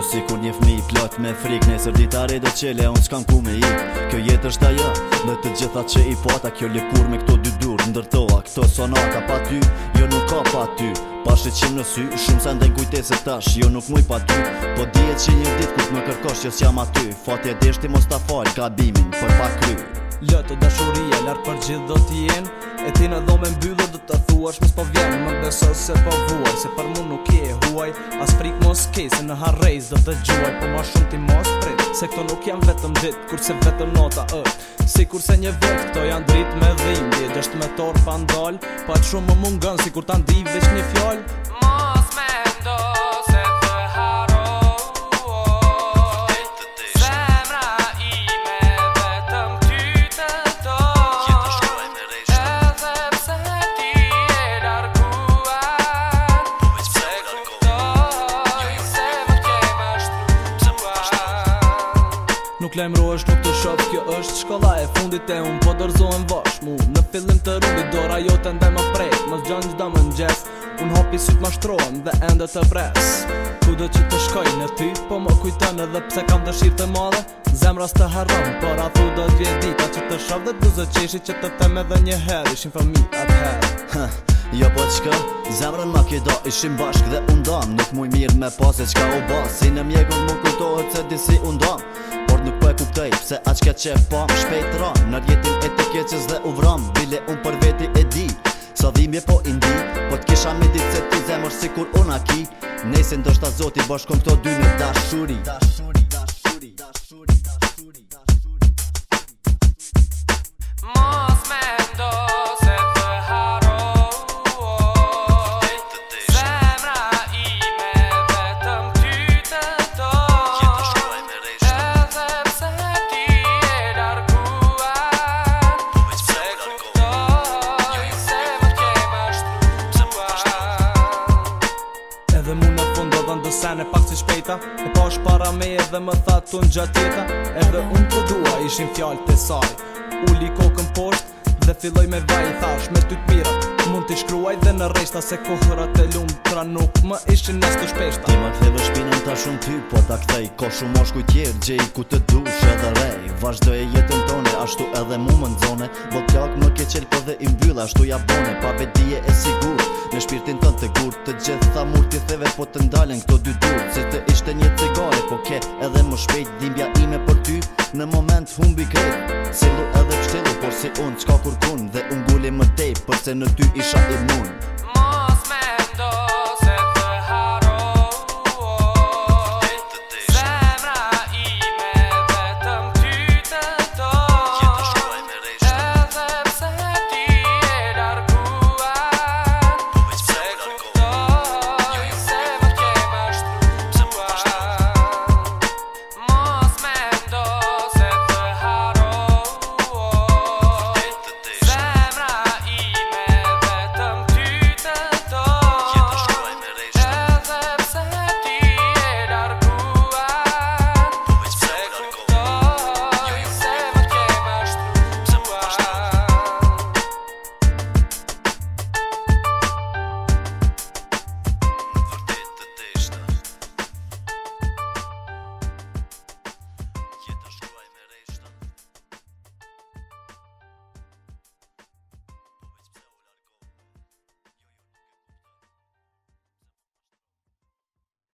Ashtu si kur një fmi plot me frik Nesër ditare dhe qele, unë s'kam ku me i Kjo jetë është ajo, dhe të gjitha që i pata Kjo lëkur me këto dy dur, ndërtoa Këto sonata pa ty, jo nuk ka pa ty Pa shi qim në sy, shumë sa ndenj kujtes e tash Jo nuk muj pa ty, po dhjet që një dit Kus më kërkosh që jo s'jam aty Fatje deshti mos ta falj, ka bimin për pa kry Lëto dashuria lartë për gjithë do t'jen E ti në dhome mbyllë do të thuash Mës po vjenë më beso se po vuaj Se për mu nuk je huaj As prik mos ke, se në harrejs do të gjuaj Po ma shumë ti mos prit Se këto nuk jam vetëm dit Kur se vetëm nota është Si kur se një vetë këto janë drit me dhimbje është me torë pa ndoll Pa po që shumë më mungën si kur t'andi veç një fjoll Mos me ndoll nuk lajmërohesh nuk të shoh kjo është shkolla e fundit e un po dorzohem vash mu në fillim të rrugë dora jote ndaj më prej mos gjon çdo më ngjesh un hopi sut më shtrohem dhe ende të pres ku do që të shkoj në ty po më kujton edhe pse kam dëshirë të madhe zemra s'të harron por a thu do të vjen dita që të shoh dhe buzë qeshi që të them edhe një herë ishim fëmijë atëherë Jo po qka, zemrën ma kjeda ishim bashk dhe undam Nuk muj mirë me pas po e qka u bas Si në mjekur më kujtohet se disi undam kuptoj pse aq ka çe po më shpejt rron në jetën e të keqës dhe u bile unë për veti e di sa dhimbje po i ndi po të kisha me ditë se ti zemër sikur unaki nesër do shtat zoti bashkon këto dy në dashuri dashuri vjeta E pash para me edhe më tha të në gjatjeta Edhe unë të dua ishim fjallë të saj Uli kokën posht dhe filloj me vaj thash me ty të mirat Mund t'i shkruaj dhe në reshta se kohëra e lumë Pra nuk më ishin nës të shpeshta Ti ma t'le shpinën ta shumë ty po t'a kthej Ko shumë osh ku tjerë gjej ku të dush edhe rej e jetën ashtu edhe mu më nëzone Bo t'jak më ke qelpo dhe mbyll ashtu ja bone Pa bedije e sigur në shpirtin tën të gurt Të gjitha murti theve po të ndalen këto dy dur Se të ishte një të gare po ke edhe më shpejt Dimbja ime për ty në moment humbi krejt Silu edhe pështilu por si unë qka kur kun Dhe unë gulli më tej përse në ty isha imun Mos me ndoj